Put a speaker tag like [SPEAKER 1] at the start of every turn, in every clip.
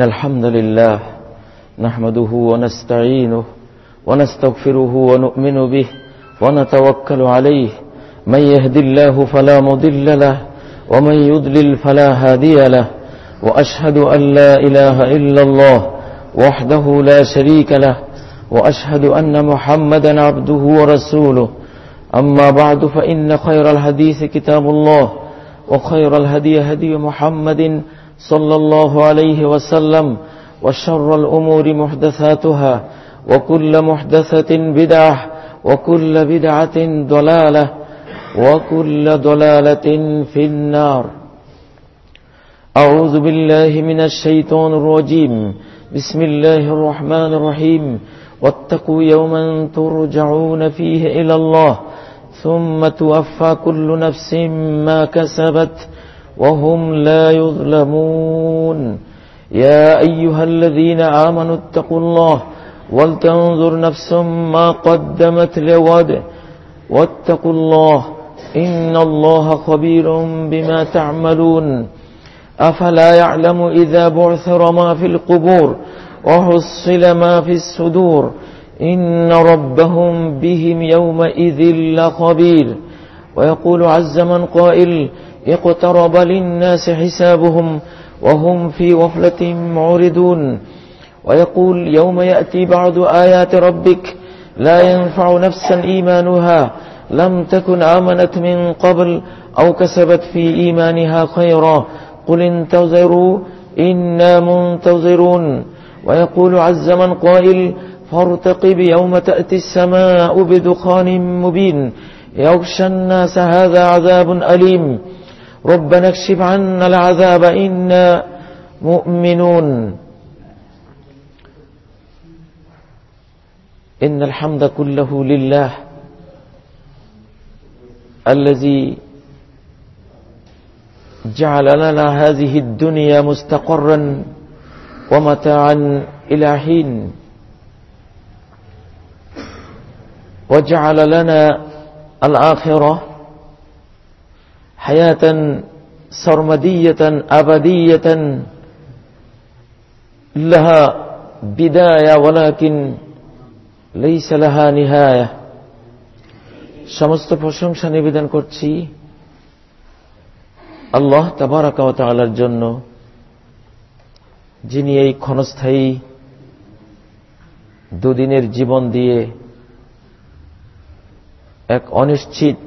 [SPEAKER 1] إن الحمد لله نحمده ونستعينه ونستغفره ونؤمن به ونتوكل عليه. من يهد الله فلا مضل له ومن يضلل فلا هادي له. وأشهد أن لا إله إلا الله وحده لا شريك له وأشهد أن محمدا عبده ورسوله. أما بعد فإن خير الحديث كتاب الله وخير الهدي هدي محمد صلى الله عليه وسلم وشر الأمور محدثاتها وكل محدثة بدعة وكل بدعة ضلالة وكل ضلالة في النار. أعوذ بالله من الشيطان الرجيم. بسم الله الرحمن الرحيم. واتقوا يوما ترجعون فيه إلى الله ثم توفى كل نفس ما كسبت وهم لا يظلمون. يا أيها الذين آمنوا اتقوا الله ولتنظر نفس ما قدمت لغد واتقوا الله إن الله خبير بما تعملون. أفلا يعلم إذا بعثر ما في القبور وحصل ما في الصدور. إن ربهم بهم يومئذ لخبير. ويقول عز من قائل اقترب للناس حسابهم وهم في غفلة معرضون. ويقول يوم يأتي بعض آيات ربك لا ينفع نفسا إيمانها لم تكن آمنت من قبل أو كسبت في إيمانها خيرا. قل انتظروا إنا منتظرون. ويقول عز من قائل فارتقب يوم تأتي السماء بدخان مبين. يغشى الناس هذا عذاب أليم. ربنا اكشف عنا العذاب إنا مؤمنون. إن الحمد كله لله الذي جعل لنا هذه الدنيا مستقرا ومتاعا إلى حين وجعل لنا الآخرة حياة سرمدية أبدية لها بداية ولكن ليس لها نهاية সমস্ত প্রশংসা নিবেদন করছি আল্লাহ তাবারাকার জন্য যিনি এই ক্ষণস্থায়ী দুদিনের জীবন দিয়ে এক অনিশ্চিত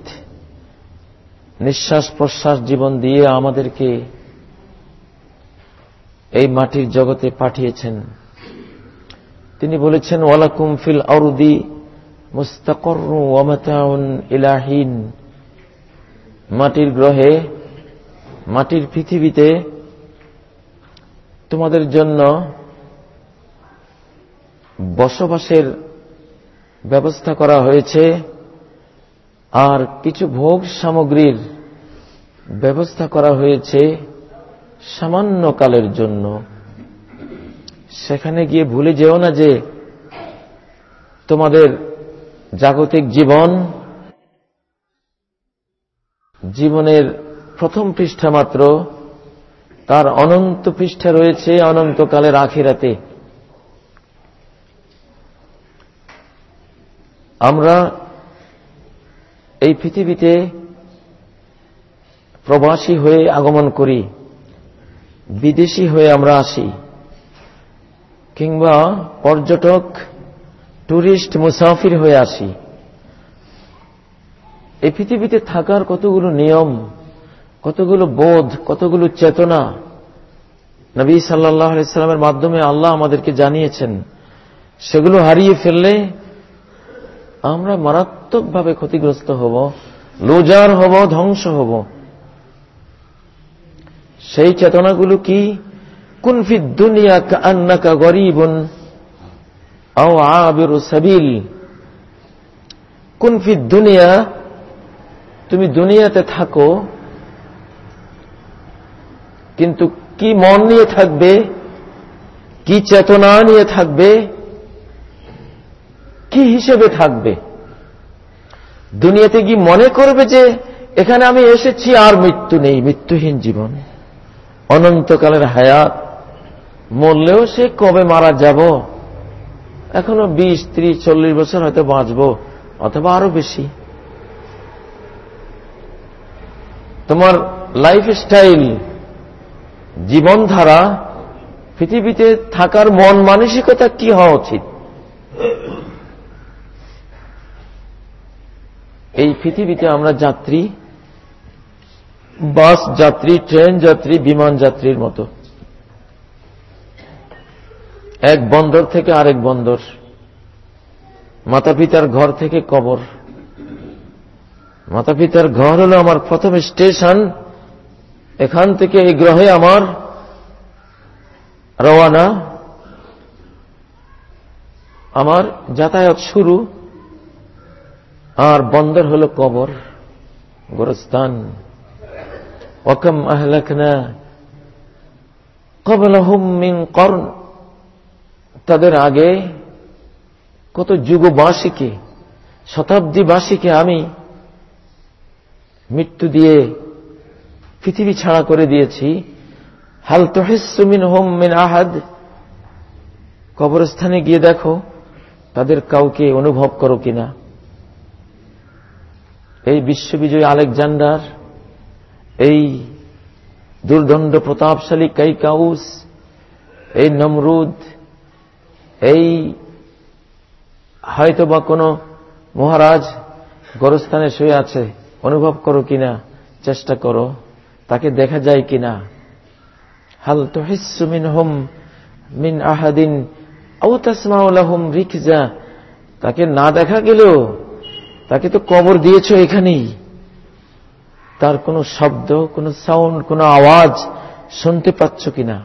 [SPEAKER 1] নিঃশ্বাস প্রশ্বাস জীবন দিয়ে আমাদেরকে এই মাটির জগতে পাঠিয়েছেন। তিনি বলেছেন, ওয়ালাকুম ফিল আরুদি মুস্তাকর ইলাহীন মাটির গ্রহে, মাটির পৃথিবীতে তোমাদের জন্য বসবাসের ব্যবস্থা করা হয়েছে। আর কিছু ভোগ সামগ্রীর ব্যবস্থা করা হয়েছে সামান্য কালের জন্য। সেখানে গিয়ে ভুলে যেও না যে তোমাদের জাগতিক জীবন, জীবনের প্রথম পৃষ্ঠা মাত্র, তার অনন্ত পৃষ্ঠা রয়েছে অনন্তকালের আখিরাতে। আমরা এই পৃথিবীতে প্রবাসী হয়ে আগমন করি, বিদেশি হয়ে আমরা আসি, কিংবা পর্যটক, টুরিস্ট, মুসাফির হয়ে আসি, এই পৃথিবীতে থাকার কতগুলো নিয়ম, কতগুলো বোধ, কতগুলো চেতনা নবী সাল্লাহ আলাইস্লামের মাধ্যমে আল্লাহ আমাদেরকে জানিয়েছেন, সেগুলো হারিয়ে ফেললে আমরা মারাত্মকভাবে ক্ষতিগ্রস্ত হব, লোজার হব, ধ্বংস হব। সেই চেতনাগুলো কি? কুনফি দুনিয়া কান্নাকা গরিবন আও আবির সাবিল। কুনফি দুনিয়া, তুমি দুনিয়াতে থাকো, কিন্তু কি মন নিয়ে থাকবে? কি চেতনা নিয়ে থাকবে? কি হিসেবে থাকবে? দুনিয়াতে কি মনে করবে যে, এখানে আমি এসেছি আর মৃত্যু নেই, মৃত্যুহীন জীবন। অনন্তকালের হায়াত। মরলেও সে কবে মারা যাব? এখনও বিশ, ত্রিশ, চল্লিশ বছর হয়তো বাঁচব, অথবা আরও বেশি। তোমার লাইফ স্টাইল জীবনধারা, পৃথিবীতে থাকার মন মানসিকতা কি হওয়া উচিত? এই পৃথিবীতে আমরা যাত্রী, বাস যাত্রী, ট্রেন যাত্রী, বিমান যাত্রীর মতো। এক বন্দর থেকে আরেক বন্দর। মাতা পিতার ঘর থেকে কবর। মাতা পিতার ঘর হল আমার প্রথম স্টেশন। এখান থেকে এই গ্রহে আমার রওয়ানা আমার যাতায়াত শুরু। আর বন্দর হল কবর গোরস্তান ওকম আহলাকনা কবলহুম মিন কর্ণ। তাদের আগে কত যুগবাসীকে, শতাব্দীবাসীকে আমি মৃত্যু দিয়ে পৃথিবী ছাড়া করে দিয়েছি। হাল তহিসমিন হোম মিন আহাদ। কবরস্থানে গিয়ে দেখো, তাদের কাউকে অনুভব করো কিনা। এই বিশ্ববিজয়ী আলেকজান্ডার, এই দুর্দণ্ড প্রতাপশালী কাইকাউস, এই নমরুদ, এই হয়তো বা কোনো মহারাজ গরস্থানে শুয়ে আছে, অনুভব করো কিনা, চেষ্টা করো, তাকে দেখা যায় কিনা। হাল তহিসু মিন হোম মিন আহাদিন তাকে না দেখা গেলেও তাকে তো কবর দিয়েছ এখানেই। তার কোনো শব্দ, কোনো সাউন্ড, কোনো আওয়াজ শুনতে পাচ্ছ কিনা?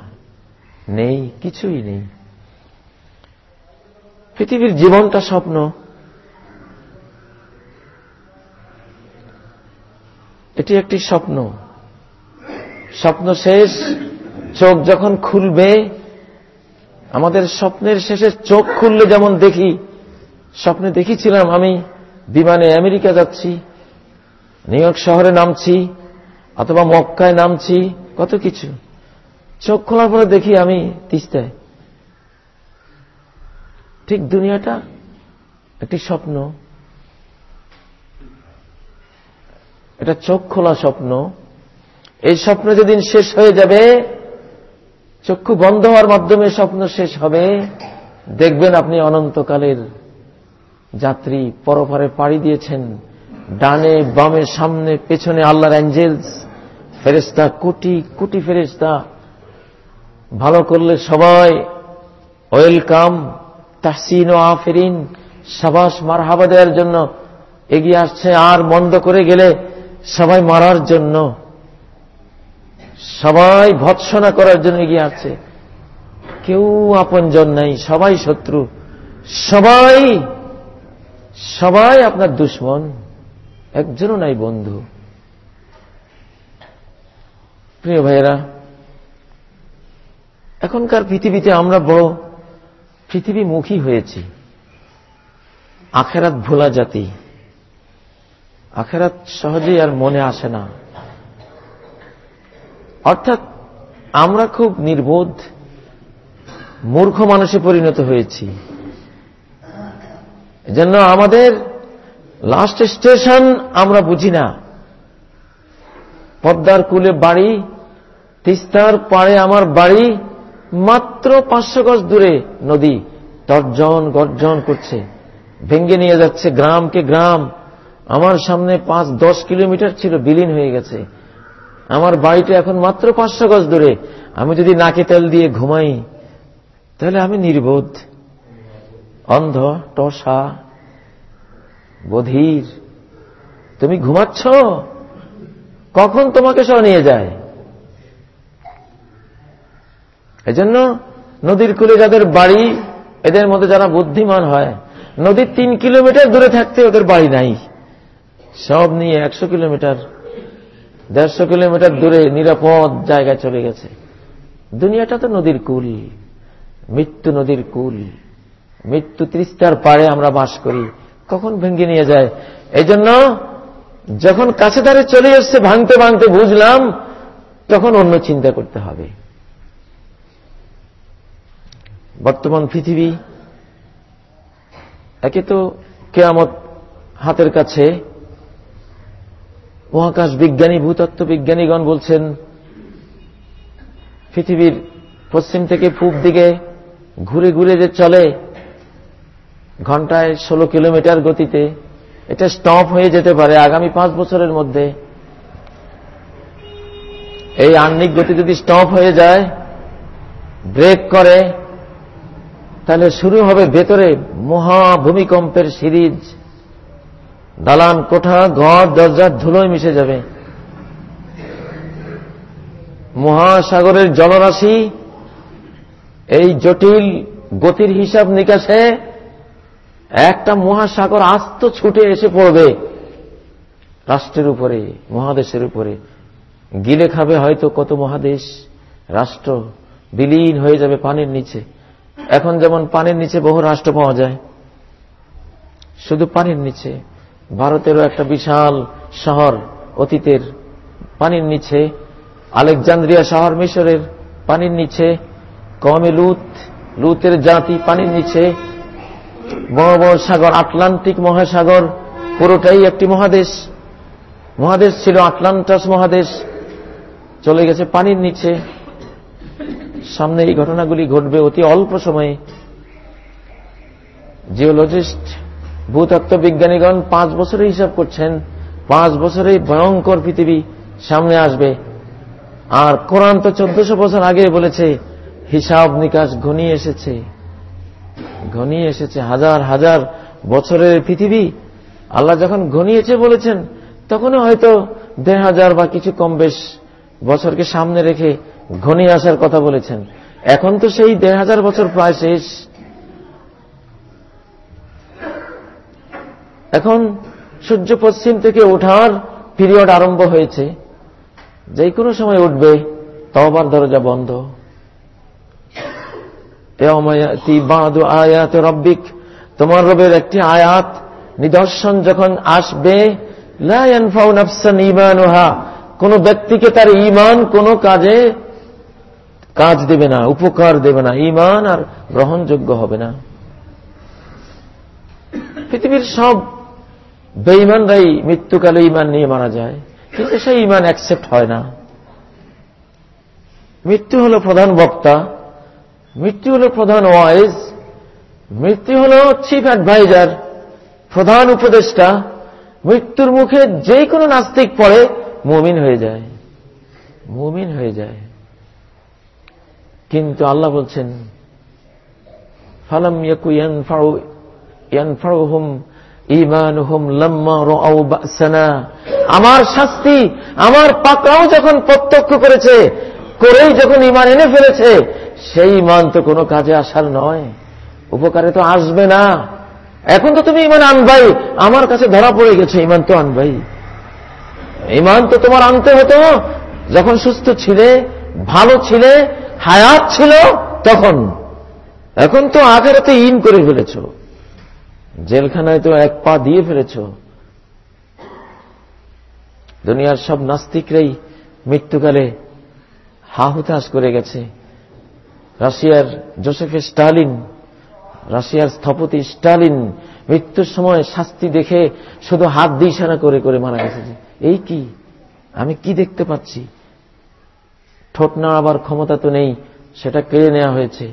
[SPEAKER 1] নেই, কিছুই নেই। পৃথিবীর জীবনটা স্বপ্ন। এটি একটি স্বপ্ন। স্বপ্ন শেষ, চোখ যখন খুলবে, আমাদের স্বপ্নের শেষে চোখ খুললে যেমন দেখি, স্বপ্নে দেখেছিলাম আমি বিমানে আমেরিকা যাচ্ছি, নিউ ইয়র্ক শহরে নামছি, অথবা মক্কায় নামছি, কত কিছু। চোখ খোলার পরে দেখি আমি তিস্তায়। ঠিক দুনিয়াটা একটি স্বপ্ন। এটা চোখ খোলা স্বপ্ন। এই স্বপ্ন যেদিন শেষ হয়ে যাবে, চক্ষু বন্ধ হওয়ার মাধ্যমে স্বপ্ন শেষ হবে। দেখবেন আপনি অনন্তকালের যাত্রী পরপারে পাড়ি দিয়েছেন। ডানে, বামে, সামনে, পেছনে আল্লাহর অ্যাঞ্জেলস ফেরেস্তা কোটি কোটি ফেরেস্তা ভালো করলে সবাই, ওয়েলকাম, তাহসিন ও আফেরিন, সাবাস মার হাবা দেওয়ার জন্য এগিয়ে আসছে। আর মন্দ করে গেলে সবাই মারার জন্য, সবাই ভৎসনা করার জন্য এগিয়ে আসছে। কেউ আপনজন নাই, সবাই শত্রু। সবাই সবাই আপনার দুশ্মন, একজনও নাই বন্ধু। প্রিয় ভাইয়েরা, এখনকার পৃথিবীতে আমরা বড় পৃথিবীমুখী হয়েছি। আখেরাত ভোলা জাতি। আখেরাত সহজেই আর মনে আসে না। অর্থাৎ আমরা খুব নির্বোধ, মূর্খ মানুষে পরিণত হয়েছি। এজন্য আমাদের লাস্ট স্টেশন আমরা বুঝি না। পদ্মার কুলে বাড়ি, তিস্তার পাড়ে আমার বাড়ি, মাত্র পাঁচশো গজ দূরে নদী তর্জন গর্জন করছে। ভেঙ্গে নিয়ে যাচ্ছে গ্রামকে গ্রাম। আমার সামনে পাঁচ দশ কিলোমিটার ছিল, বিলীন হয়ে গেছে। আমার বাড়িটা এখন মাত্র পাঁচশো গজ দূরে। আমি যদি নাকে তেল দিয়ে ঘুমাই, তাহলে আমি নির্বোধ। অন্ধ টসা, বধির। তুমি ঘুমাচ্ছ? কখন তোমাকে সহ নিয়ে যায়? এজন্য নদীর কূলে যাদের বাড়ি, এদের মধ্যে যারা বুদ্ধিমান হয়, নদীর তিন কিলোমিটার দূরে থাকতে ওদের বাড়ি নাই। সব নিয়ে একশো কিলোমিটার, দেড়শো কিলোমিটার দূরে নিরাপদ জায়গায় চলে গেছে। দুনিয়াটা তো নদীর কুল, মৃত্যু নদীর কুল। মৃত্যু ত্রিস্তার পারে আমরা বাস করি। কখন ভেঙে নিয়ে যায়? এই জন্য যখন কাছে ধারে চলে এসছে, ভাঙতে ভাঙতে বুঝলাম, তখন অন্য চিন্তা করতে হবে। বর্তমান পৃথিবী, একে তো কেয়ামত হাতের কাছে। মহাকাশ বিজ্ঞানী, ভূতত্ত্ব বিজ্ঞানীগণ বলছেন, পৃথিবীর পশ্চিম থেকে পূব দিকে ঘুরে ঘুরে যে চলে ঘন্টায় ষোলো কিলোমিটার গতিতে এটা স্টপ হয়ে যেতে পারে আগামী পাঁচ বছরের মধ্যে। এই আহ্নিক গতি যদি স্টপ হয়ে যায় ব্রেক করে, তাহলে শুরু হবে ভেতরে মহা ভূমিকম্পের সিরিজ। দালান কোঠা, ঘর দরজার ধুলোয় মিশে যাবে। মহাসাগরের জলরাশি এই জটিল গতির হিসাব নিকাশে একটা মহাসাগর আস্ত ছুটে এসে পড়বে। রাষ্ট্রের উপরে, মহাদেশের উপরে। গিলে খাবে হয়তো কত মহাদেশ। রাষ্ট্র বিলীন হয়ে যাবে পানির নিচে। এখন যেমন পানির নিচে বহু রাষ্ট্র পাওয়া যায়, শুধু পানির নিচে। ভারতেরও একটা বিশাল শহর অতীতের পানির নিচে, আলেকজান্দ্রিয়া শহর মিশরের পানির নিচে কমে লুত, লুতের জাতি পানির নিচে বড় বড় সাগর আটলান্টিক মহাসাগর, পুরোটাই একটি মহাদেশ। মহাদেশ ছিল আটলান্টাস মহাদেশ। চলে গেছে পানির নিচে। সামনে এই ঘটনাগুলি ঘটবে অতি অল্প সময়ে। জিওলজিস্ট, ভূতত্ত্ব বিজ্ঞানীগণ পাঁচ বছরে হিসাব করছেন, পাঁচ বছরে ভয়ঙ্কর পৃথিবী সামনে আসবে। আর কোরআন তো চোদ্দশো বছর আগে বলেছে, হিসাব নিকাশ ঘনিয়ে এসেছে। ঘনিয়ে এসেছে হাজার হাজার বছরের পৃথিবী। আল্লাহ যখন ঘনিয়েছে বলেছেন, তখনও হয়তো দেড় হাজার বা কিছু কম বেশ বছরকে সামনে রেখে ঘনিয়ে আসার কথা বলেছেন। এখন তো সেই দেড় হাজার বছর প্রায় শেষ। এখন সূর্য পশ্চিম থেকে ওঠার পিরিয়ড আরম্ভ হয়েছে। যে কোনো সময় উঠবে তবার দরজা বন্ধ। আয়াত রব্বিক। তোমার রবের একটি আয়াত, নিদর্শন যখন আসবে কোন ব্যক্তিকে তার ইমান কোন কাজে কাজ দেবে না, উপকার দেবে না। ইমান আর গ্রহণযোগ্য হবে না। পৃথিবীর সব বেঈমানরাই মৃত্যুকালে ইমান নিয়ে মারা যায়, কিন্তু সেই ইমান অ্যাকসেপ্ট হয় না। মৃত্যু হল প্রধান বক্তা। মৃত্যু হল প্রধান ওয়াইজ, মৃত্যু হল চিফ অ্যাডভাইজার, প্রধান উপদেষ্টা, মৃত্যুর মুখে যে কোনো নাস্তিক পড়ে মুমিন হয়ে যায়, মুমিন হয়ে যায়। কিন্তু আল্লাহ বলছেন, ফালাম ইয়াকু ইয়ানফাউ, ইয়ানফাউহুম ঈমানুহুম লাম্মা আমার শাস্তি, আমার পাকড়াও যখন প্রত্যক্ষ করেছে, করেই যখন ইমান এনে ফেলেছে সেই ইমান তো কোনো কাজে আসার নয়। উপকারে তো আসবে না। এখন তো তুমি ইমান আনবাই। আমার কাছে ধরা পড়ে গেছে, ইমান তো আনবাই। ইমান তো তোমার আনতে হতো। যখন সুস্থ ছিলে, ভালো ছিলে, হায়াত ছিল, তখন। এখন তো আখেরাতে ইন করে ফেলেছ। জেলখানায় তো এক পা দিয়ে ফেলেছ। দুনিয়ার সব নাস্তিকরাই মৃত্যুকালে হাহুতাস করে গেছে। রাশিয়ার জোসেফে স্টালিন, রাশিয়ার স্থপতি স্টালিন মৃত্যুর সময় শাস্তি দেখে শুধু হাত দিয়ে করে করে মারা গেছে এই কি? আমি কি দেখতে পাচ্ছি? ঠোঁট নাড়াবার ক্ষমতা তো নেই, সেটা কেড়ে নেওয়া হয়েছে।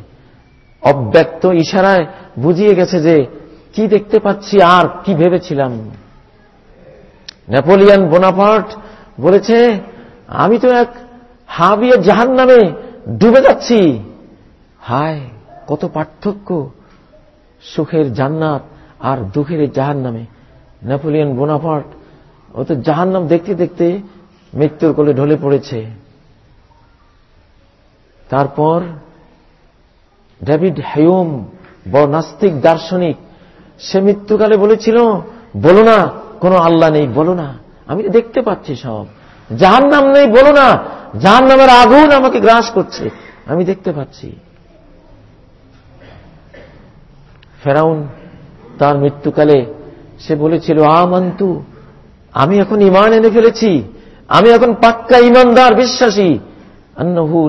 [SPEAKER 1] অব্যক্ত ইশারায় বুঝিয়ে গেছে যে, কি দেখতে পাচ্ছি আর কি ভেবেছিলাম? নেপোলিয়ান বোনাপার্ট বলেছে, আমি তো এক হাবিয়ে জাহান নামে ডুবে যাচ্ছি। হায়, কত পার্থক্য। সুখের জান্নাত আর দুঃখের জাহান নামে নেপোলিয়ান বোনাপার্ট, ও তো জাহান নাম দেখতে দেখতে মৃত্যুর কোলে ঢলে পড়েছে। তারপর ডেভিড হেয়ুম বড় নাস্তিক দার্শনিক, সে মৃত্যুকালে বলেছিল, বলো না, কোনো আল্লাহ নেই, বলো না। আমি দেখতে পাচ্ছি সব। জাহান নাম নেই, বলো না। জাহান নামের আগুন আমাকে গ্রাস করছে। আমি দেখতে পাচ্ছি। ফেরাউন তার মৃত্যুকালে সে বলেছিল, আমন্তু, আমি এখন ইমান এনে ফেলেছি। আমি এখন পাক্কা ইমানদার বিশ্বাসী। আন্নাহু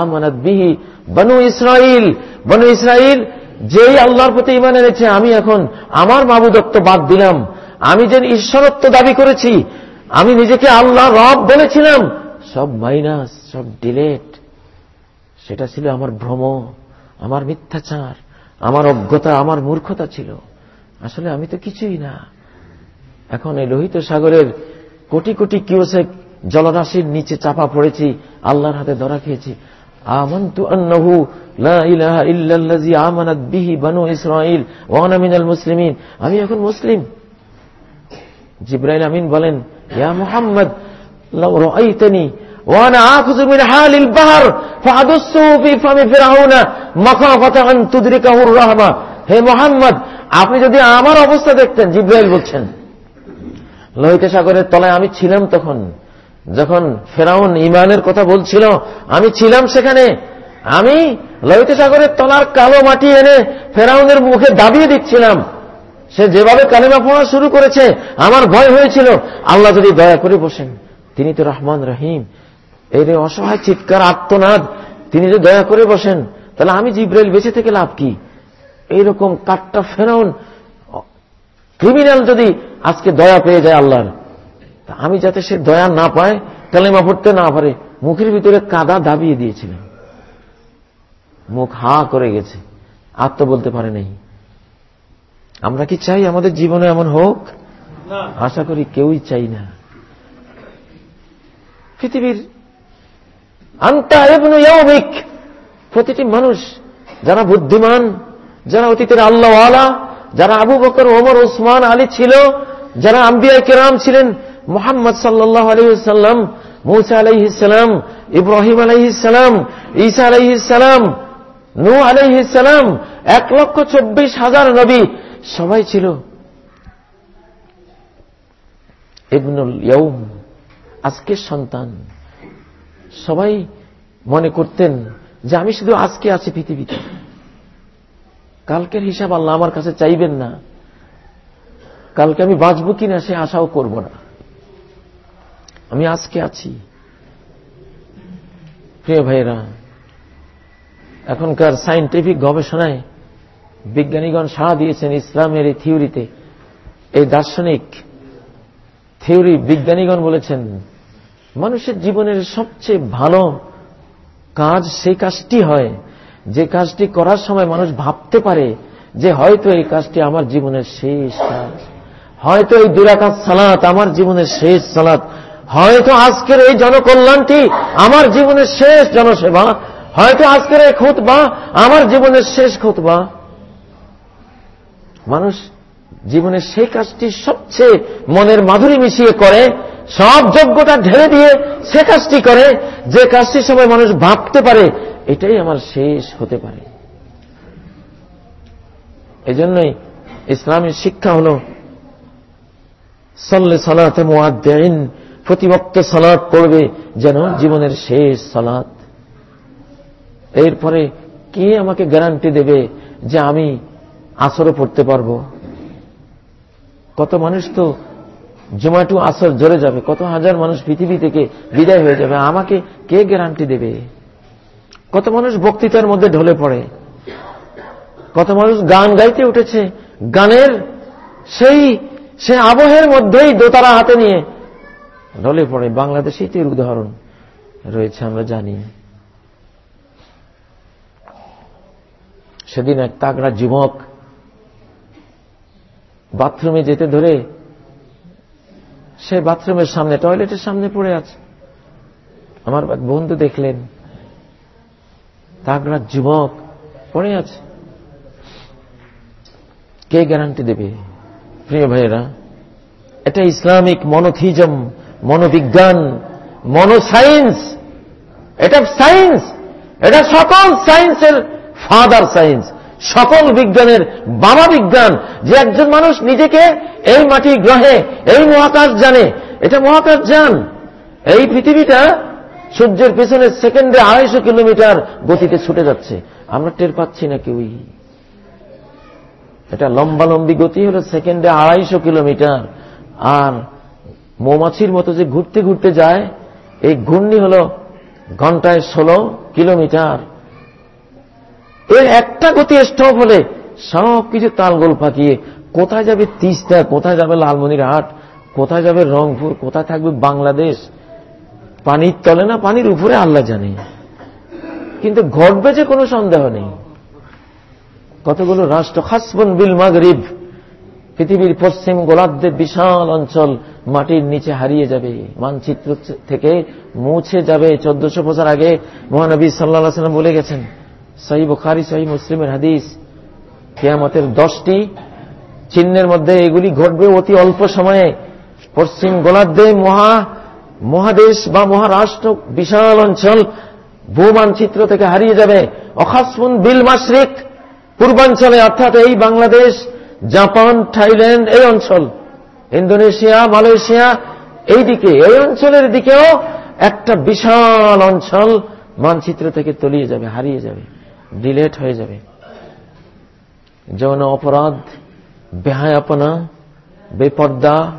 [SPEAKER 1] আমানাত বিহি বনু ইসরাইল বনু ইসরাইল যেই আল্লাহর প্রতি ইমান এনেছে, আমি এখন আমার মাবুদত্ব বাদ দিলাম। আমি যে ঈশ্বরত্ব দাবি করেছি, আমি নিজেকে আল্লাহ রব বলেছিলাম। সব মাইনাস, সব ডিলেট। সেটা ছিল আমার ভ্রম, আমার মিথ্যাচার। আমার অজ্ঞতা, আমার মূর্খতা ছিল। আসলে আমি তো কিছুই না। এখন এই লোহিত সাগরের কোটি কোটি কিওসেক জলরাশির নিচে চাপা পড়েছি, আল্লাহর হাতে ধরা খেয়েছি। মুসলিমিন। আমি এখন মুসলিম। জিব্রাইল আমিন বলেন, ইয়া মুহাম্মদ وانا اخذ من حال البحر فادسه في فم فرعون مخافه ان تدركه الرحمه হে মোহাম্মদ আপনি যদি আমার অবস্থা দেখতেন জিব্রাইল বলছেন লোহিত সাগরের তলায় আমি ছিলাম তখন যখন ফেরাউন ইমানের কথা বলছিল আমি ছিলাম সেখানে আমি লোহিত সাগরের তলার কালো মাটি এনে ফেরাউনের মুখে দাবিয়ে দিচ্ছিলাম সে যেভাবে কালিমা পড়া শুরু করেছে আমার ভয় হয়েছিল আল্লাহ যদি দয়া করে বসেন তিনি তো রহমান রহিম এই অসহায় চিৎকার আত্মনাদ তিনি যদি দয়া করে বসেন তাহলে আমি জিব্রাইল বেঁচে থেকে লাভ কি? এইরকম কাটটা ফেরাউন ক্রিমিনাল যদি আজকে দয়া পেয়ে যায় আল্লাহর আমি যাতে সে দয়া না পায় কালেমা পড়তে না পারে মুখের ভিতরে কাদা দাবিয়ে দিয়েছিলেন। মুখ হা করে গেছে আর তো বলতে পারে নেই। আমরা কি চাই আমাদের জীবনে এমন হোক? আশা করি কেউই চাই না। পৃথিবীর আন্তা এবং প্রতিটি মানুষ, যারা বুদ্ধিমান, যারা অতীতের আল্লাহ আলা যারা আবু বকর, ওমর, ওসমান, আলী ছিল, যারা আম্বিয়া কেরাম ছিলেন, মোহাম্মদ সাল্লাহ আলহিসাল্লাম মৌসা আলাইহিসাল্লাম ইব্রাহিম আলাইহিসাল্লাম ঈসা আলাইহিসাল্লাম নু আলাইহিসাল্লাম এক লক্ষ চব্বিশ হাজার নবী সবাই ছিল। ইবনুল ইয়ৌম আজকের সন্তান। সবাই মনে করতেন যে আমি শুধু আজকে আছি পৃথিবীতে। কালকের হিসাব আল্লাহ আমার কাছে চাইবেন না। কালকে আমি বাঁচব কিনা সে আশাও করব না। আমি আজকে আছি। প্রিয় ভাইয়েরা, এখনকার সাইন্টিফিক গবেষণায় বিজ্ঞানীগণ সাড়া দিয়েছেন ইসলামের এই থিওরিতে। এই দার্শনিক থিওরি বিজ্ঞানীগণ বলেছেন, মানুষের জীবনের সবচেয়ে ভালো কাজ সেই কাজটি হয়। যে কাজটি করার সময় মানুষ ভাবতে পারে যে হয়তো এই কাজটি আমার জীবনের শেষ কাজ। হয়তো এই দুরাকাত সালাত আমার জীবনের শেষ সালাত। হয়তো আজকের এই জনকল্যাণটি আমার জীবনের শেষ জনসেবা। হয়তো আজকের এই খুতবা আমার জীবনের শেষ খুতবা। মানুষ জীবনের সেই কাজটি সবচেয়ে মনের মাধুরী মিশিয়ে করে সব যোগ্যতা ঢেলে দিয়ে সে কাজটি করে, যে কাজটির সময় মানুষ ভাবতে পারে, এটাই আমার শেষ হতে পারে। এজন্যই ইসলামের শিক্ষা হল, সল্লে সালাতে মোয়াদ্দিন প্রতিবক্ত সালাত পড়বে যেন জীবনের শেষ সালাত। এরপরে কে আমাকে গ্যারান্টি দেবে যে আমি আসরও পড়তে পারব? কত মানুষ তো জোম্যাটো আসর জোরে যাবে, কত হাজার মানুষ পৃথিবী থেকে বিদায় হয়ে যাবে, আমাকে কে গ্যারান্টি দেবে? কত মানুষ বক্তৃতার মধ্যে ঢলে পড়ে? কত মানুষ গান গাইতে উঠেছে? গানের সেই, সে আবহের মধ্যেই দোতারা হাতে নিয়ে ঢলে পড়ে। বাংলাদেশেই তো উদাহরণ রয়েছে, আমরা জানি। সেদিন এক তাগড়া যুবক বাথরুমে যেতে ধরে সে বাথরুমের সামনে, টয়লেটের সামনে পড়ে আছে। আমার বন্ধু দেখলেন তাগড়া যুবক পড়ে আছে। কে গ্যারান্টি দেবে? প্রিয় ভাইয়েরা, এটা ইসলামিক মনোথিজম, মনোবিজ্ঞান মনোসায়েন্স এটা সায়েন্স এটা সকল সায়েন্সের ফাদার সায়েন্স সকল বিজ্ঞানের বাবা বিজ্ঞান যে একজন মানুষ নিজেকে এই মাটি গ্রহে, এই মহাকাশ জানে, এটা মহাকাশ যান। এই পৃথিবীটা সূর্যের পেছনে সেকেন্ডে আড়াইশো কিলোমিটার গতিতে ছুটে যাচ্ছে। আমরা টের পাচ্ছি না কেউই। এটা লম্বালম্বি গতি হল সেকেন্ডে আড়াইশো কিলোমিটার। আর মৌমাছির মতো যে ঘুরতে ঘুরতে যায়, এই ঘূর্ণি হল ঘন্টায় ষোলো কিলোমিটার। এর একটা গতি স্টপ হলে সব কিছু তালগোল পাকিয়ে কোথায় যাবে তিস্তা, কোথায় যাবে লালমনির হাট কোথায় যাবে রংপুর, কোথায় থাকবে বাংলাদেশ? পানির তলে না পানির উপরে আল্লাহ জানে। কিন্তু ঘটবে যে কোনো সন্দেহ নেই। কতগুলো রাষ্ট্র, খাসবন বিল মাগরিব, পৃথিবীর পশ্চিম গোলার্ধের বিশাল অঞ্চল মাটির নিচে হারিয়ে যাবে। মানচিত্র থেকে মুছে যাবে। চোদ্দশো বছর আগে মহানবী সাল্লা সাল্লাম বলে গেছেন সহি বুখারি, সহি মুসলিমের হাদিস। কেয়ামতের দশটি চিহ্নের মধ্যে এগুলি ঘটবে অতি অল্প সময়ে। পশ্চিম গোলার্ধে মহা, মহাদেশ বা মহারাষ্ট্র বিশাল অঞ্চল ভূমানচিত্র থেকে হারিয়ে যাবে। অখাসমুন বিল মাসরিক পূর্বাঞ্চলে, অর্থাৎ এই বাংলাদেশ, জাপান, থাইল্যান্ড, এই অঞ্চল, ইন্দোনেশিয়া, মালয়েশিয়া, এই দিকে, এই অঞ্চলের দিকেও একটা বিশাল অঞ্চল মানচিত্র থেকে তলিয়ে যাবে, হারিয়ে যাবে। ডিলেট হয়ে যাবে। যৌন অপরাধ, বেহায়াপনা, বেপর্দা,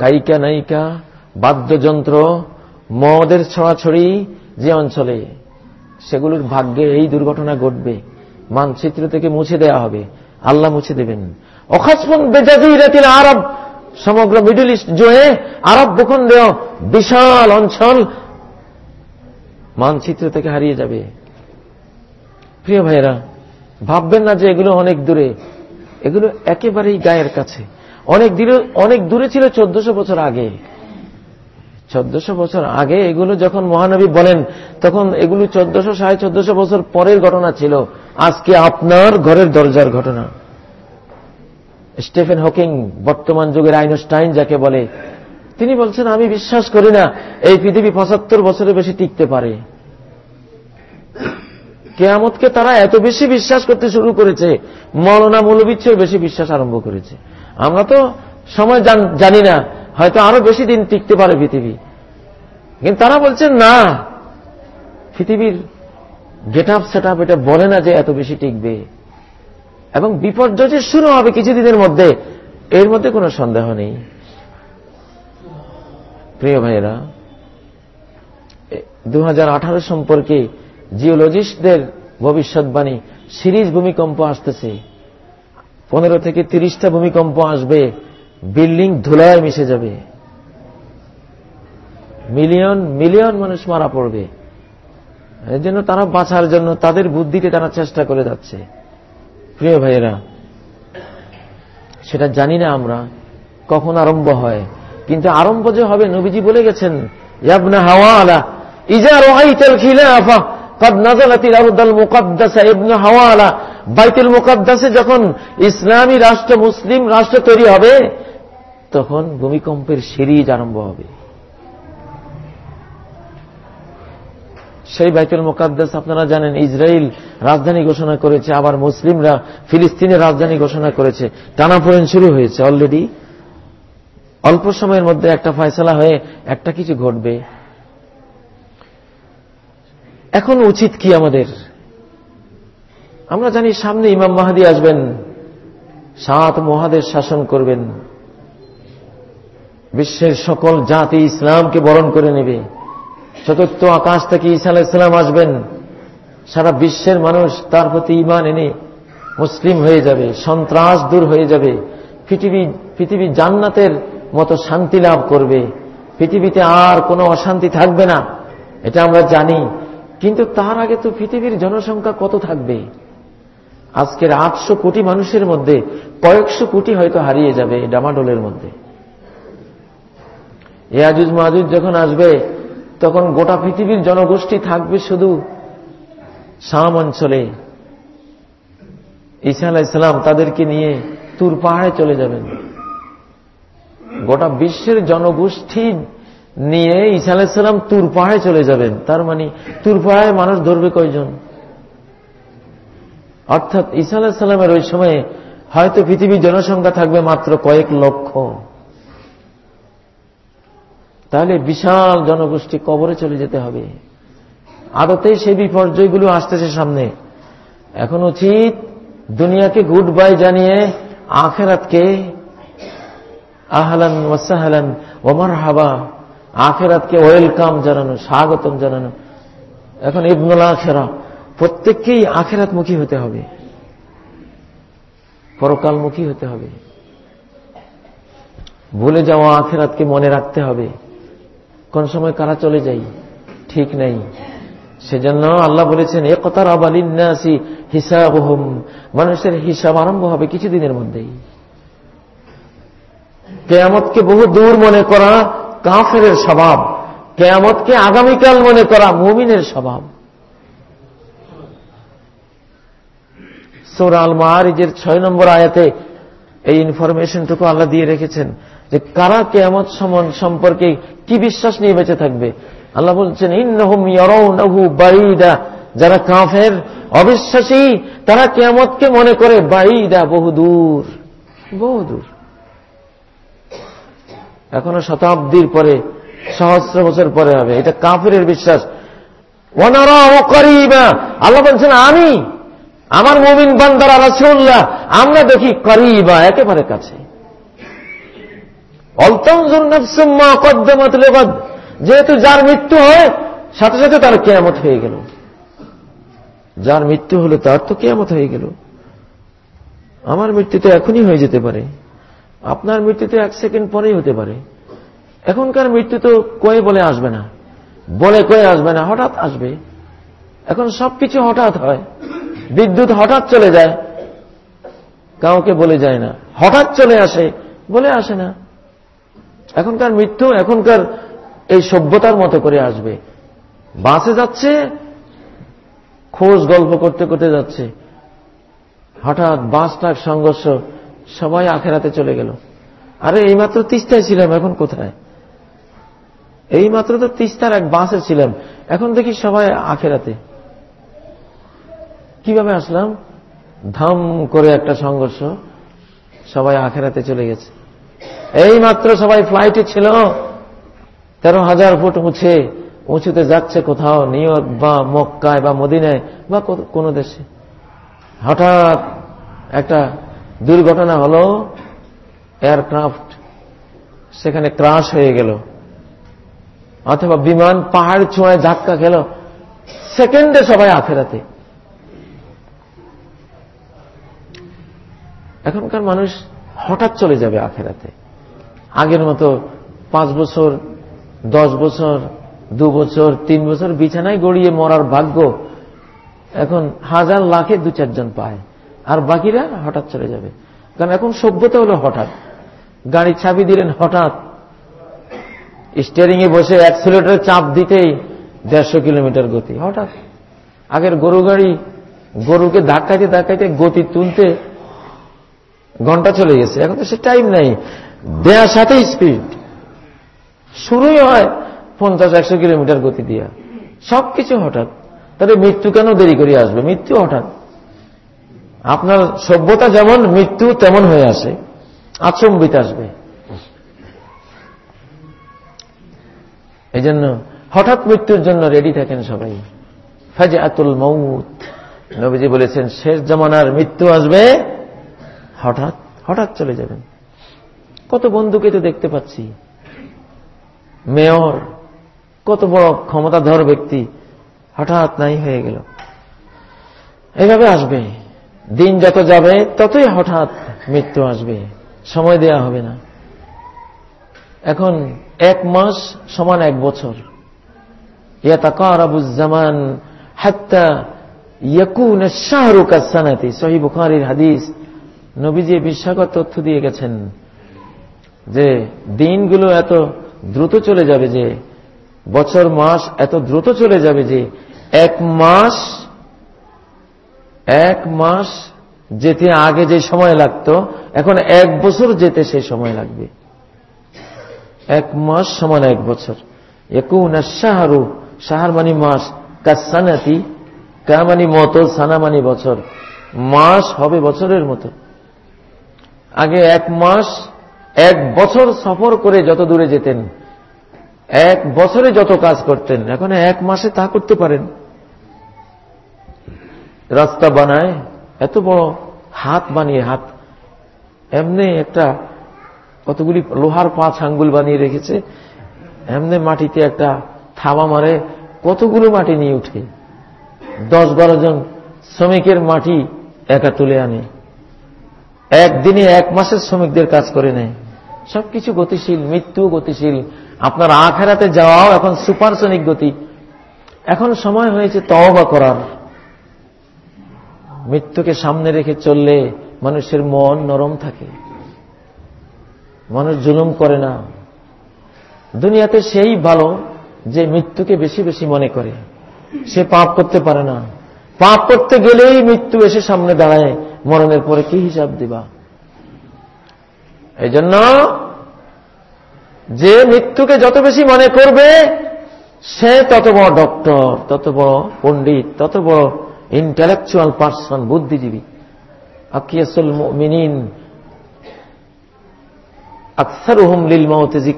[SPEAKER 1] গায়িকা, নায়িকা, বাদ্যযন্ত্র, মদের ছড়াছড়ি যে অঞ্চলে, সেগুলোর ভাগ্যে এই দুর্ঘটনা ঘটবে। মানচিত্র থেকে মুছে দেয়া হবে। আল্লাহ মুছে দেবেন। অখাসমন বেজাজিরাতিল আরব, সমগ্র মিডল ইস্ট জুড়ে আরব ভূখণ্ডেও বিশাল অঞ্চল মানচিত্র থেকে হারিয়ে যাবে। প্রিয় ভাইয়েরা, ভাববেন না যে এগুলো অনেক দূরে। এগুলো একেবারেই গায়ের কাছে। অনেক দূরে অনেক দূরে ছিল চোদ্দশো বছর আগে। চোদ্দশো বছর আগে এগুলো যখন মহানবী বলেন, তখন এগুলো চোদ্দশো, সাড়ে চোদ্দশো বছর পরের ঘটনা ছিল। আজকে আপনার ঘরের দরজার ঘটনা। স্টেফেন হকিং, বর্তমান যুগের আইনস্টাইন যাকে বলে, তিনি বলছেন, আমি বিশ্বাস করি না, এই পৃথিবী পঁচাত্তর বছরের বেশি টিকতে পারে। কেয়ামতকে তারা এত বেশি বিশ্বাস করতে শুরু করেছে, মলনা মৌলবীর বেশি বিশ্বাস আরম্ভ করেছে। আমরা তো সময় জানি না, হয়তো আরও বেশি দিন টিকতে পারে পৃথিবী। কিন্তু তারা বলছেন, না, পৃথিবীর গেট আপ সেট এটা বলে না যে এত বেশি টিকবে। এবং বিপর্যয় যে শুরু হবে কিছুদিনের মধ্যে, এর মধ্যে কোনো সন্দেহ নেই। প্রিয় ভাইয়েরা দু হাজার আঠারো সম্পর্কে জিওলজিস্টদের ভবিষ্যৎবাণী সিরিজ ভূমিকম্প আসতেছে। পনেরো থেকে তিরিশটা ভূমিকম্প আসবে, বিল্ডিং ধুলায় মিশে যাবে। মিলিয়ন মিলিয়ন মানুষ মারা পড়বে। এর জন্য তারা বাঁচার জন্য তাদের বুদ্ধিতে তারা চেষ্টা করে যাচ্ছে। প্রিয় ভাইয়েরা, সেটা জানি না আমরা, কখন আরম্ভ হয়। কিন্তু আরম্ভ যে হবে, নবীজি বলে গেছেন, ইয়াবনা হাওয়া আলা খিলাফা কদ নাজালাতিল আরদাল মুকাদ্দাসা ইবনে হাওয়ালা বাইতুল মুকাদ্দাসে যখন ইসলামী রাষ্ট্র মুসলিম রাষ্ট্র তৈরি হবে, তখন ভূমিকম্পের সিরিজ আরম্ভ হবে। সেই বাইতুল মোকাদ্দাস আপনারা জানেন ইসরায়েল রাজধানী ঘোষণা করেছে, আবার মুসলিমরা ফিলিস্তিনের রাজধানী ঘোষণা করেছে। টানাপোড়েন শুরু হয়েছে অলরেডি অল্প সময়ের মধ্যে একটা ফয়সলা হয়ে একটা কিছু ঘটবে। এখন উচিত কি আমাদের? আমরা জানি সামনে ইমাম মাহাদি আসবেন, সাত মহাদেশ শাসন করবেন। বিশ্বের সকল জাতি ইসলামকে বরণ করে নেবে। চতুর্থ আকাশ থেকে ঈসা আলাইসালাম আসবেন। সারা বিশ্বের মানুষ তার প্রতি ইমান এনে মুসলিম হয়ে যাবে, সন্ত্রাস দূর হয়ে যাবে। পৃথিবী পৃথিবী জান্নাতের মতো শান্তি লাভ করবে। পৃথিবীতে আর কোনো অশান্তি থাকবে না। এটা আমরা জানি। কিন্তু তার আগে তো পৃথিবীর জনসংখ্যা কত থাকবে? আজকের আটশো কোটি মানুষের মধ্যে কয়েকশো কোটি হয়তো হারিয়ে যাবে ডামাডোলের মধ্যে। এ আজুজ মাহুজ যখন আসবে, তখন গোটা পৃথিবীর জনগোষ্ঠী থাকবে শুধু শাম অঞ্চলে। ঈসা আলাহ ইসলাম তাদেরকে নিয়ে তুর পাহাড়ে চলে যাবেন। গোটা বিশ্বের জনগোষ্ঠী নিয়ে ঈসা আলাহিসাল্লাম তুর পাহাড়ে চলে যাবেন। তার মানে তুর পাহাড়ে মানুষ ধরবে কয়জন? অর্থাৎ ঈসা আলাহিসাল্লামের ওই সময়ে হয়তো পৃথিবীর জনসংখ্যা থাকবে মাত্র কয়েক লক্ষ। তাহলে বিশাল জনগোষ্ঠী কবরে চলে যেতে হবে। আদতে সেই বিপর্যয়গুলো আসতেছে সামনে। এখন উচিত দুনিয়াকে গুড বাই জানিয়ে আখেরাতকে আহলান ওয়াসাহালান ওমার হাবা আখেরাতকে ওয়েলকাম জানানো, স্বাগতম জানানো। এখন ইবনুল আখেরা, প্রত্যেককেই আখেরাতমুখী হতে হবে। পরকালমুখী হতে হবে। ভুলে যাওয়া আখেরাতকে মনে রাখতে হবে। কোন সময় কারা চলে যাই ঠিক নেই। সেজন্য আল্লাহ বলেছেন এ কথার আবালিনাসি হিসাব মানুষের হিসাব আরম্ভ হবে কিছুদিনের মধ্যেই। কেয়ামতকে বহু দূর মনে করা কাফের স্বভাব। কেয়ামতকে আগামীকাল মনে করা মুমিনের স্বভাব। সোরাল মারিজের ছয় নম্বর আয়াতে এই ইনফরমেশনটুকু আল্লাহ দিয়ে রেখেছেন যে কারা কেয়ামত সমন সম্পর্কে কি বিশ্বাস নিয়ে বেঁচে থাকবে? আল্লাহ বলছেন ইয়ারাউনাহু বাঈদা। যারা কাফের, অবিশ্বাসী, তারা কেয়ামতকে মনে করে বাঈদা, বহুদূর। বহুদূর। এখনও শতাব্দীর পরে, সহস্র বছর পরে হবে। এটা কাফের বিশ্বাস। আল্লাহ বলছেন, আমি, আমার মুমিন বান্দার রাসুল্লাহ আমরা দেখি করিবা একেবারে কাছে। যেহেতু যার মৃত্যু হয়, সাথে সাথে তার কেয়ামত হয়ে গেল। যার মৃত্যু হলো তার তো কেয়ামত হয়ে গেল। আমার মৃত্যু তো এখনই হয়ে যেতে পারে। আপনার মৃত্যু তো এক সেকেন্ড পরেই হতে পারে। এখনকার মৃত্যু তো কয়ে বলে আসবে না। বলে কয়ে আসবে না, হঠাৎ আসবে। এখন সবকিছু হঠাৎ হয়। বিদ্যুৎ হঠাৎ চলে যায়। কাউকে বলে যায় না। হঠাৎ চলে আসে, বলে আসে না। এখনকার মৃত্যু এখনকার এই সভ্যতার মতো করে আসবে। বাসে যাচ্ছে, খোঁজ গল্প করতে করতে যাচ্ছে। হঠাৎ বাস ট্রাক সংঘর্ষ সবাই আখেরাতে চলে গেল। আরে, এইমাত্র তিস্তায় ছিলাম, এখন কোথায়? এইমাত্র তো তিস্তার এক বাসে ছিলাম, এখন দেখি সবাই আখেরাতে। কীভাবে আসলাম? ধাম করে একটা সংঘর্ষ, সবাই আখেরাতে চলে গেছে। এই মাত্র সবাই ফ্লাইটে ছিল, তেরো হাজার ফুট উঁচে, উঁচুতে যাচ্ছে কোথাও, নিউ বা মক্কায় বা মদিনায় বা কোন দেশে। হঠাৎ একটা দুর্ঘটনা হল এয়ারক্রাফট সেখানে ক্রাশ হয়ে গেল। অথবা বিমান পাহাড় ছোঁয়ায় ধাক্কা খেল। সেকেন্ডে সবাই আখেরাতে। এখনকার মানুষ হঠাৎ চলে যাবে আখেরাতে। আগের মতো পাঁচ বছর, দশ বছর, দু বছর, তিন বছর বিছানায় গড়িয়ে মরার ভাগ্য এখন হাজার, লাখে দু চারজন পায়। আর বাকিরা হঠাৎ চলে যাবে। কারণ এখন সভ্যতা হলো হঠাৎ। গাড়ি ছাবি দিলেন হঠাৎ। স্টিয়ারিং এ বসে অ্যাক্সিলেটারে চাপ দিতেই দেড়শো কিলোমিটার গতি, হঠাৎ। আগের গরু গাড়ি গরুকে ধাক্কাইতে ধাক্কাইতে গতি তুলতে ঘণ্টা চলে গেছে। এখন তো সে টাইম নাই। দেয়ার সাথে স্পিড শুরুই হয় পঞ্চাশ, একশো কিলোমিটার গতি দিয়া। সবকিছু হঠাৎ। তাহলে মৃত্যু কেন দেরি করে আসবে? মৃত্যু হঠাৎ। আপনার সভ্যতা যেমন, মৃত্যু তেমন হয়ে আসে। আচম্বিত আসবে। এই জন্য হঠাৎ মৃত্যুর জন্য রেডি থাকেন সবাই। ফাজে আতুল মৌত নবীজি বলেছেন, শেষ জমানার মৃত্যু আসবে হঠাৎ হঠাৎ চলে যাবেন। কত বন্ধুকে তো দেখতে পাচ্ছি। মেয়র, কত বড় ক্ষমতাধর ব্যক্তি হঠাৎ নাই হয়ে গেল। এইভাবে আসবে। দিন যত যাবে, ততই হঠাৎ মৃত্যু আসবে। সময় দেয়া হবে না। এখন এক মাস সমান এক বছর। ইয়াতাকারাবুজ্জামান হাত্তা ইয়াকুন শাহরুক সানাতি সহি বুখারির হাদিস নবীজি বিস্ময়কর তথ্য দিয়ে গেছেন যে, দিনগুলো এত দ্রুত চলে যাবে যে, বছর মাস এত দ্রুত চলে যাবে যে, এক মাস এক মাস যেতে আগে যে সময় লাগত, এখন এক বছর যেতে সেই সময় লাগবে। এক মাস সমান এক বছর। একুন সাহারু সাহার মানি মাস। কাসানাতি, কামানি মতো সানামানি বছর। মাস হবে বছরের মতো। আগে এক মাস, এক বছর সফর করে যত দূরে যেতেন, এক বছরে যত কাজ করতেন, এখন এক মাসে তা করতে পারেন। রাস্তা বানায়, এত বড় হাত বানিয়ে, হাত এমনি একটা কতগুলি লোহার পাঁচ আঙ্গুল বানিয়ে রেখেছে, এমনি মাটিতে একটা থাবা মারে, কতগুলো মাটি নিয়ে উঠে। দশ বারো জন শ্রমিকের মাটি একা তুলে আনে। একদিনে এক মাসের শ্রমিকদের কাজ করে নেয়। সবকিছু গতিশীল মৃত্যু গতিশীল। আপনার আখেরাতে যাওয়াও এখন সুপারসনিক গতি। এখন সময় হয়েছে তওবা করার। মৃত্যুকে সামনে রেখে চললে মানুষের মন নরম থাকে। মানুষ জুলুম করে না। দুনিয়াতে সেই ভালো যে মৃত্যুকে বেশি বেশি মনে করে। সে পাপ করতে পারে না। পাপ করতে গেলেই মৃত্যু এসে সামনে দাঁড়ায়। মরণের পরে কি হিসাব দিবা? এই জন্য যে মৃত্যুকে যত বেশি মনে করবে, সে তত বড় ডক্টর তত বড় পণ্ডিত, তত বড় ইন্টেলেকচুয়াল পার্সন, বুদ্ধিজীবী। আকিয়াসুল মিনিন আকসার হুম লিল মৌতে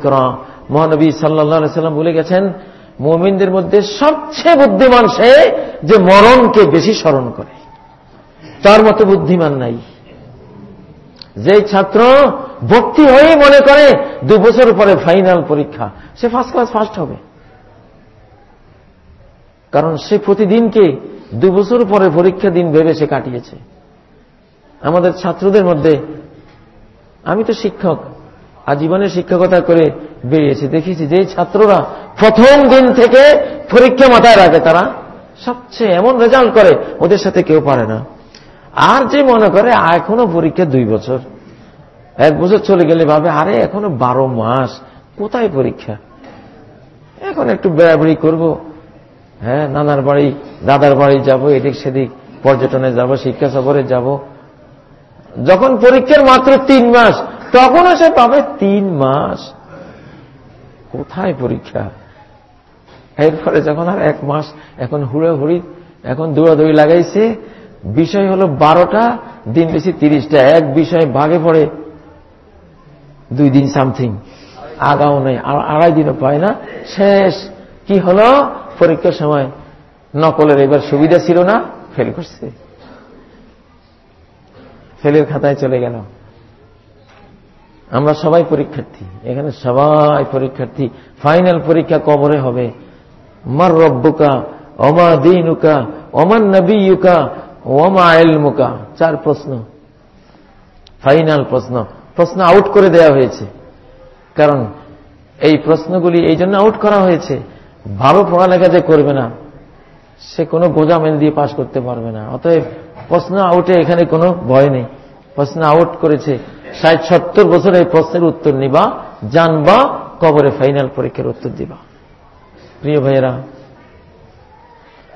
[SPEAKER 1] মহানবী সাল্লা সাল্লাম বলে গেছেন, মোমিনদের মধ্যে সবচেয়ে বুদ্ধিমান সে যে মরণকে বেশি স্মরণ করে। তার মতো বুদ্ধিমান নাই। যে ছাত্র ভক্তি হয়ে মনে করে দু বছর পরে ফাইনাল পরীক্ষা, সে ফার্স্ট ক্লাস ফার্স্ট হবে। কারণ সে প্রতিদিনকে দু বছর পরে পরীক্ষা দিন ভেবে সে কাটিয়েছে। আমাদের ছাত্রদের মধ্যে আমি তো শিক্ষক, আজীবনে শিক্ষকতা করে বেরিয়েছি। দেখেছি যে ছাত্ররা প্রথম দিন থেকে পরীক্ষা মাথায় রাখে, তারা সবচেয়ে এমন রেজাল্ট করে, ওদের সাথে কেউ পারে না। আর যে মনে করে এখনও পরীক্ষা দুই বছর। এক বছর চলে গেলে ভাবে, আরে, এখনও বারো মাস, কোথায় পরীক্ষা? এখন একটু বেড়াবেড়ি করব। হ্যাঁ নানার বাড়ি, দাদার বাড়ি যাব, এদিক সেদিক পর্যটনে যাব, শিক্ষা সফরে যাব। যখন পরীক্ষার মাত্র তিন মাস তখনও সে পাবে তিন মাস। কোথায় পরীক্ষা? এরপরে যখন আর এক মাস, এখন হুড়ে হুড়ি এখন দৌড়াদৌড়ি লাগাইছে। বিষয় হলো বারোটা, দিন বেশি তিরিশটা। এক বিষয় ভাগে পড়ে দুই দিন সামথিং। আগাও নেই আড়াই দিনও পায় না। শেষ। কি হলো? পরীক্ষার সময় নকলের এবার সুবিধা ছিল না ফেল করছে। ফেলের খাতায় চলে গেল। আমরা সবাই পরীক্ষার্থী, এখানে সবাই পরীক্ষার্থী। ফাইনাল পরীক্ষা কবরে হবে। মার রব্বুকা অমা দিনুকা অমান নবীকা ওমা এলমুকা চার প্রশ্ন। ফাইনাল প্রশ্ন। প্রশ্ন আউট করে দেয়া হয়েছে। কারণ এই প্রশ্নগুলি এই জন্য আউট করা হয়েছে। ভালো পড়ালেখা যে করবে না, সে কোনো গোজামেল দিয়ে পাশ করতে পারবে না। অতএব প্রশ্ন আউটে এখানে কোনো ভয় নেই। প্রশ্ন আউট করেছে, ষাট সত্তর বছর এই প্রশ্নের উত্তর নিবা, জানবা, কবরে ফাইনাল পরীক্ষার উত্তর দিবা। প্রিয় ভাইয়েরা,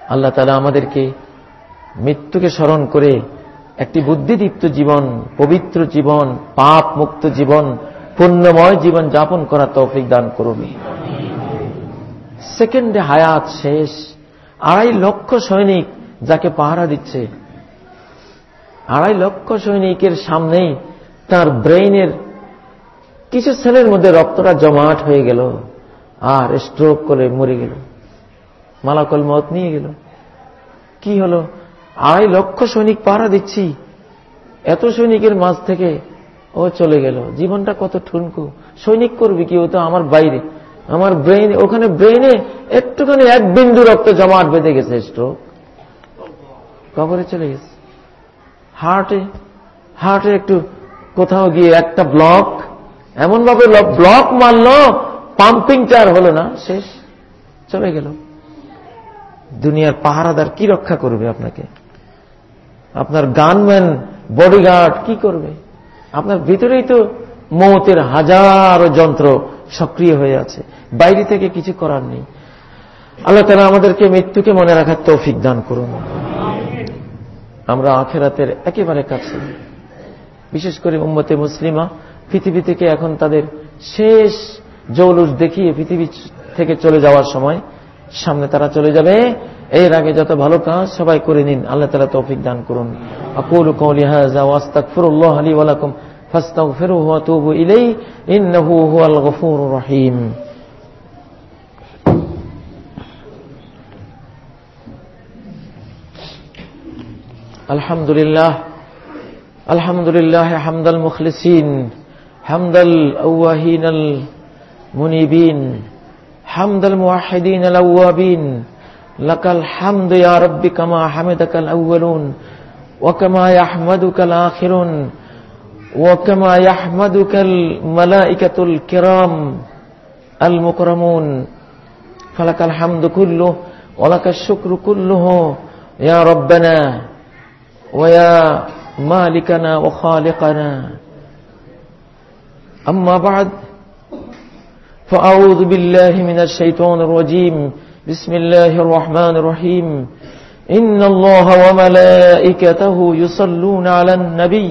[SPEAKER 1] আল্লাহ তালা আমাদেরকে মৃত্যুকে স্মরণ করে একটি বুদ্ধিদীপ্ত জীবন, পবিত্র জীবন পাপ মুক্ত জীবন, পুণ্যময় জীবন যাপন করা তৌফিক দান করুন। সেকেন্ডে হায়াত শেষ। আড়াই লক্ষ সৈনিক যাকে পাহারা দিচ্ছে। আড়াই লক্ষ সৈনিকের সামনেই তার ব্রেইনের কিছু সেলের মধ্যে রক্তটা জমাট হয়ে গেল আর স্ট্রোক করে মরে গেল। মালাকল মত নিয়ে গেল। কি হলো? আড়াই লক্ষ সৈনিক পাহারা দিচ্ছি। এত সৈনিকের মাঝ থেকে ও চলে গেল। জীবনটা কত ঠুনকু। সৈনিক করবি কি? ও তো আমার বাইরে। আমার ব্রেইন ওখানে ব্রেইনে একটুখানি এক বিন্দু রক্ত জমাট বেঁধে গেছে স্ট্রোক কবরে চলে গেছে। হার্টে হার্টে একটু কোথাও গিয়ে একটা ব্লক এমন ভাবে ব্লক মারল পাম্পিংটা আর হলো না, শেষ, চলে গেল। দুনিয়ার পাহারাদার কি রক্ষা করবে আপনাকে? আপনার গানম্যান বডিগার্ড কি করবে? আপনার ভিতরেই তো মৌতের হাজারো যন্ত্র সক্রিয় হয়ে আছে। বাইরে থেকে কিছু করার নেই। আল্লাহ তালা আমাদেরকে মৃত্যুকে মনে রাখার তৌফিক দান করুন। আমরা আখেরাতের একেবারে কাছে। বিশেষ করে উম্মতে মুসলিমা, পৃথিবী থেকে এখন তাদের শেষ জৌলুস দেখিয়ে পৃথিবী থেকে চলে যাওয়ার সময়, সামনে তারা চলে যাবে। এর আগে যত ভালো কাজ সবাই করে নিন। আল্লাহ তালা তৌফিক দান করুন। আকুল কৌলি হাজা ওয়াস্তাগফিরুল্লাহ লি ওয়া লাকুম। فاستغفره وتوب إليه إنه هو الغفور الرحيم. الحمد لله الحمد لله حمد المخلصين حمد الأواهين المنيبين حمد الموحدين الأوابين. لك الحمد يا رب كما حمدك الأولون وكما يحمدك الآخرون. وكما يحمدك الملائكة الكرام المكرمون. فلك الحمد كله ولك الشكر كله يا ربنا ويا مالكنا وخالقنا. أما بعد فأعوذ بالله من الشيطان الرجيم. بسم الله الرحمن الرحيم. إن الله وملائكته يصلون على النبي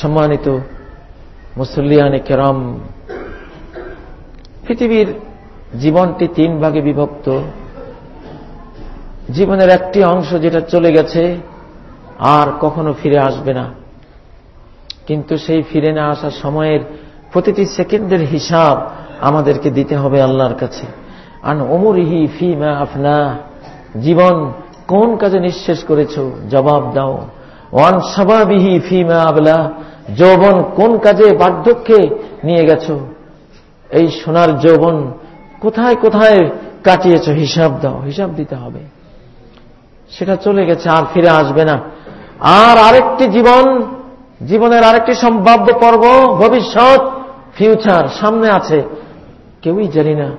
[SPEAKER 1] সম্মানিত মুসল্লিয়ানে কেরাম, পৃথিবীর জীবনটি তিন ভাগে বিভক্ত। জীবনের একটি অংশ যেটা চলে গেছে, আর কখনো ফিরে আসবে না। কিন্তু সেই ফিরে না আসার সময়ের প্রতিটি সেকেন্ডের হিসাব আমাদেরকে দিতে হবে আল্লাহর কাছে। আন অমরিহি ফিমা আফনা, জীবন কোন কাজে নিঃশেষ করেছ? জবাব দাও। ওয়ান সাবাবিহি ফিমা আবলা যৌবন কোন কাজে বার্ধক্যে নিয়ে গেছ? এই সোনার যৌবন কোথায় কোথায় কাটিয়েছ? হিসাব দাও, হিসাব দিতে হবে। সেটা চলে গেছে, আর ফিরে আসবে না। আর আরেকটি জীবন, জীবনের আরেকটি সম্ভাব্য পর্ব, ভবিষ্যৎ ফিউচার সামনে আছে। কেউই জানি না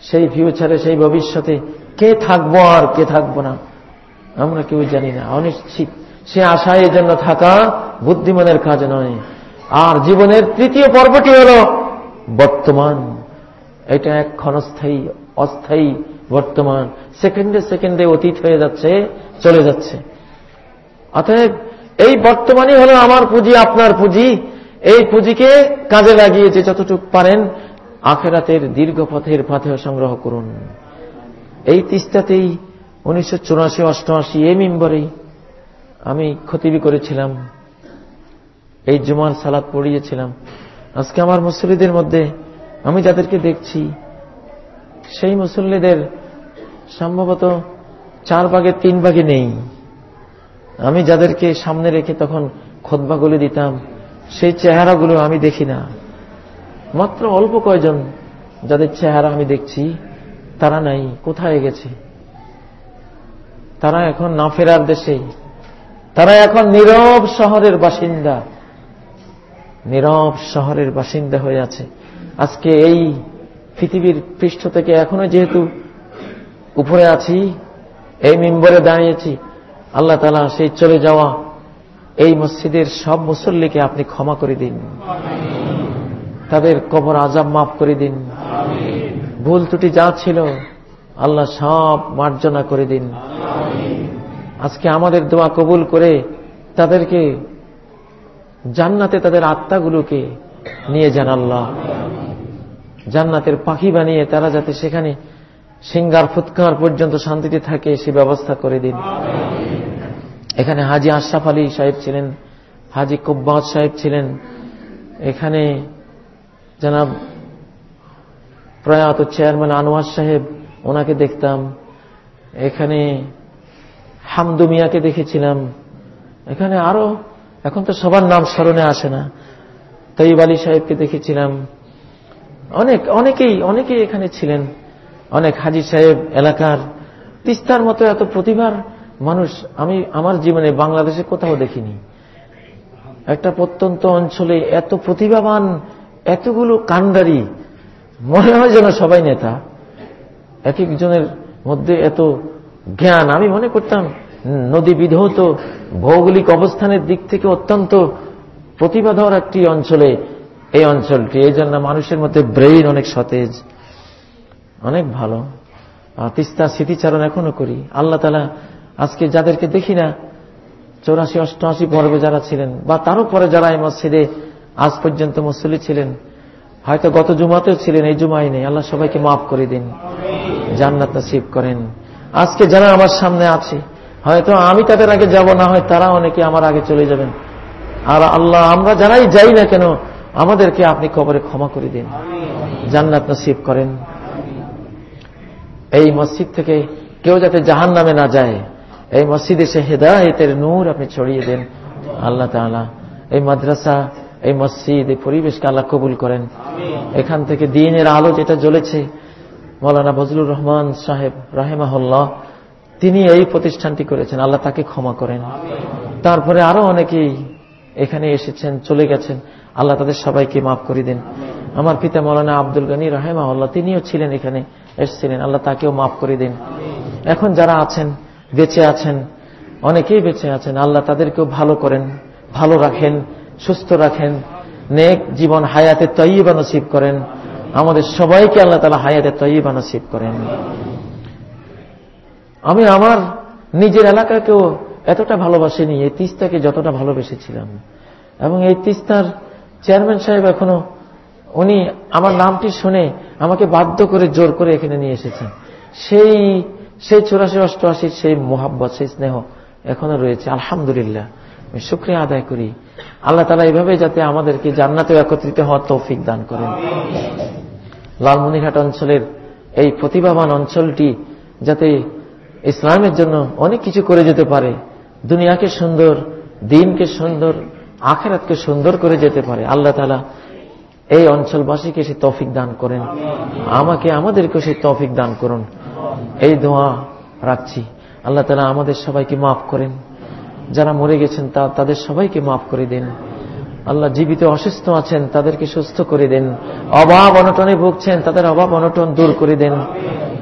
[SPEAKER 1] সেই ফিউচারে সেই ভবিষ্যতে কে থাকব আর কে থাকব না। আমরা কেউ জানি না, অনিশ্চিত। সে আশায় জন্য থাকা বুদ্ধিমানের কাজ নয়। আর জীবনের তৃতীয় পর্বটি হল বর্তমান। এটা এক ক্ষণস্থায়ী, অস্থায়ী বর্তমান। সেকেন্ডে সেকেন্ডে অতীত হয়ে যাচ্ছে, চলে যাচ্ছে। অতএব এই বর্তমানই হলো আমার পুঁজি, আপনার পুঁজি। এই পুঁজিকে কাজে লাগিয়ে যে যতটুকু পারেন আখেরাতের দীর্ঘ পথের পাথেয় সংগ্রহ করুন। এই তিস্তাতেই উনিশশো চুরাশি অষ্টআশি এই মিম্বরেই আমি খতিবি করেছিলাম। এই জুমার সালাদ পড়িয়েছিলাম। আজকে আমার মুসল্লিদের মধ্যে আমি যাদেরকে দেখছি, সেই মুসল্লিদের সম্ভবত চার ভাগে, তিন ভাগে নেই। আমি যাদেরকে সামনে রেখে তখন খোদবাগুলি দিতাম, সেই চেহারাগুলো আমি দেখি না। মাত্র অল্প কয়জন যাদের চেহারা আমি দেখছি, তারা নাই, কোথায় গেছে? তারা এখন না ফেরার দেশে। তারা এখন নীরব শহরের বাসিন্দা। নীরব শহরের বাসিন্দা হয়ে আছে। আজকে এই পৃথিবীর পৃষ্ঠ থেকে এখনও যেহেতু উপরে আছি, এই মেম্বরে দাঁড়িয়েছি, আল্লাহ তালা সেই চলে যাওয়া এই মসজিদের সব মুসল্লিকে আপনি ক্ষমা করে দিন। তাদের কবর আজাব মাফ করে দিন। ভুল ত্রুটি যা ছিল, আল্লাহ সব মার্জনা করে দিন। আজকে আমাদের দোয়া কবুল করে তাদেরকে জান্নাতে তাদের আত্মাগুলোকে নিয়ে যান আল্লাহ। জান্নাতের পাখি বানিয়ে তারা যাতে সেখানে সিঙ্গার ফুৎকার পর্যন্ত শান্তিতে থাকে সে ব্যবস্থা করে দিন। এখানে হাজি আশরাফ আলী সাহেব ছিলেন, হাজি কব্বাস সাহেব ছিলেন। এখানে জানাব প্রয়াত চেয়ারম্যান আনোয়ার সাহেব, ওনাকে দেখতাম। এখানে হামদু মিয়াকে দেখেছিলাম। এখানে আরও, এখন তো সবার নাম স্মরণে আসে না। তৈব আলী সাহেবকে দেখেছিলাম। অনেক, অনেকেই অনেকেই এখানে ছিলেন। অনেক হাজি সাহেব, এলাকার, তিস্তার মতো এত প্রতিভার মানুষ আমি আমার জীবনে বাংলাদেশে কোথাও দেখিনি। একটা প্রত্যন্ত অঞ্চলে এত প্রতিভাবান, এতগুলো কান্ডারি মনে হয় যেন সবাই নেতা। এক একজনের মধ্যে এত জ্ঞান আমি মনে করতাম নদী বিধৌত ভৌগোলিক অবস্থানের দিক থেকে অত্যন্ত প্রতিভাধর একটি অঞ্চলে এই অঞ্চলটি। এই জন্য মানুষের মধ্যে ব্রেইন অনেক সতেজ, অনেক ভালো। তিস্তা স্মৃতিচারণ এখনও করি। আল্লাহ তালা আজকে যাদেরকে দেখি না, চৌরাশি অষ্টআশি পর্বে যারা ছিলেন, বা তারও পরে যারা এই মসজিদে আজ পর্যন্ত মুসলি ছিলেন, হয়তো গত জুমাতেও ছিলেন, এই জুমাই নেই। আল্লাহ সবাইকে মাফ করে দিন, জান্নাত নসিব করেন। আজকে যারা আমার সামনে আছে, হয়তো আমি তাদের আগে যাব, না হয় তারা অনেকে আমার আগে চলে যাবেন। আর আল্লাহ, আমরা যারাই যাই না কেন, আমাদেরকে আপনি কবরে ক্ষমা করে দিন। জান্নাত নসিব করেন। এই মসজিদ থেকে কেউ যাতে জাহান নামে না যায়, এই মসজিদে সে হেদায়তের নূর আপনি ছড়িয়ে দেন। আল্লাহ তাআলা এই মাদ্রাসা, এই মসজিদ, এই পরিবেশকে আল্লাহ কবুল করেন। এখান থেকে দিনের আলো যেটা জ্বলেছে মৌলানা বজলুর রহমান সাহেব রাহেমাহুল্লাহ, তিনি এই প্রতিষ্ঠানটি করেছেন। আল্লাহ তাকে ক্ষমা করেন। তারপরে আরও অনেকেই এখানে এসেছেন, চলে গেছেন। আল্লাহ তাদের সবাইকে মাফ করে দেন। আমার পিতা মৌলানা আব্দুল গানী রাহেমাহুল্লাহ, তিনিও ছিলেন এখানে এসেছিলেন। আল্লাহ তাকেও মাফ করে দিন। এখন যারা আছেন, বেঁচে আছেন, অনেকেই বেঁচে আছেন, আল্লাহ তাদেরকেও ভালো করেন, ভালো রাখেন, সুস্থ রাখেন, নেক জীবন হায়াতে তৈবা নসিব করেন। আমাদের সবাইকে আল্লাহ তালা হায়াতে তৈবা নসিব করেন। আমি আমার নিজের এলাকাকেও এতটা ভালোবাসিনি, এই তিস্তাকে যতটা ভালোবেসেছিলাম। এবং এই তিস্তার চেয়ারম্যান সাহেব এখনও, উনি আমার নামটি শুনে আমাকে বাধ্য করে জোর করে এখানে নিয়ে এসেছেন। সেই সেই চুরাশি অষ্টআশির সেই মোহাব্বত, সেই স্নেহ এখনও রয়েছে, আলহামদুলিল্লাহ। আমি শুক্রিয়া আদায় করি। আল্লাহ তালা এইভাবে যাতে আমাদেরকে জান্নাতে একত্রিত হওয়ার তৌফিক দান করেন। লালমনিরহাট অঞ্চলের এই প্রতিভাবান অঞ্চলটি যাতে ইসলামের জন্য অনেক কিছু করে যেতে পারে, দুনিয়াকে সুন্দর, দিনকে সুন্দর, আখেরাতকে সুন্দর করে যেতে পারে, আল্লাহ তালা এই অঞ্চলবাসীকে সে তৌফিক দান করেন। আমাকে আমাদেরকে সেই তৌফিক দান করুন। এই দোয়া রাখছি। আল্লাহ তালা আমাদের সবাইকে মাফ করেন। যারা মরে গেছেন, তা তাদের সবাইকে মাফ করে দেন। আল্লাহ জীবিত অসুস্থ আছেন, তাদেরকে সুস্থ করে দেন। অভাব অনটনে ভুগছেন, তাদের অভাব অনটন দূর করে দেন।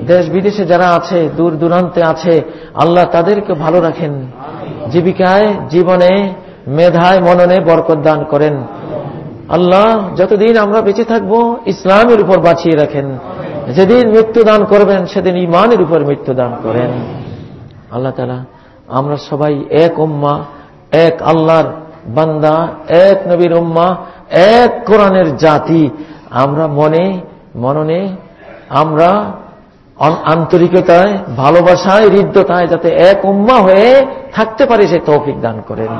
[SPEAKER 1] দেশ বিদেশে যারা আছে, দূর দূরান্তে আছে, আল্লাহ তাদেরকে ভালো রাখেন। জীবিকায়, জীবনে, মেধায়, মননে বরকত দান করেন। আল্লাহ যতদিন আমরা বেঁচে থাকব, ইসলামের উপর বাঁচিয়ে রাখেন। যেদিন মৃত্যু দান করবেন, সেদিন ইমানের উপর মৃত্যু দান করেন। আল্লাহ তালা আমরা সবাই এক উম্মা এক আল্লাহর বান্দা এক নবীর উম্মা এক কোরআনের জাতি আমরা মনে মননে আমরা আন্তরিকতায় ভালোবাসায় হৃদ্যতায় যাতে এক উম্মা হয়ে থাকতে পারি সে তৌফিক দান করেন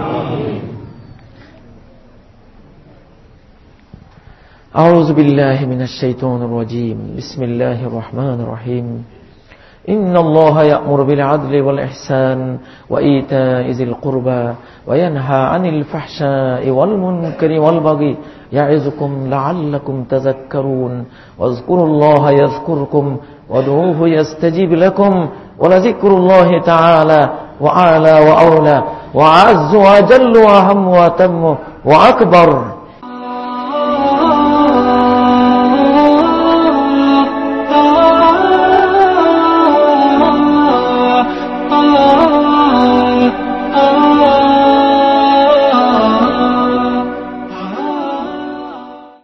[SPEAKER 1] أعوذ بالله من الشيطان الرجيم بسم الله الرحمن الرحيم إن الله يأمر بالعدل والإحسان وإيتاء ذي القربى وينهى عن الفحشاء والمنكر والبغي يعظكم لعلكم تذكرون واذكروا الله يذكركم وادعوه يستجيب لكم ولذكر الله تعالى وأعلى وأولى وأعز وأجل وأهم وأتم وأكبر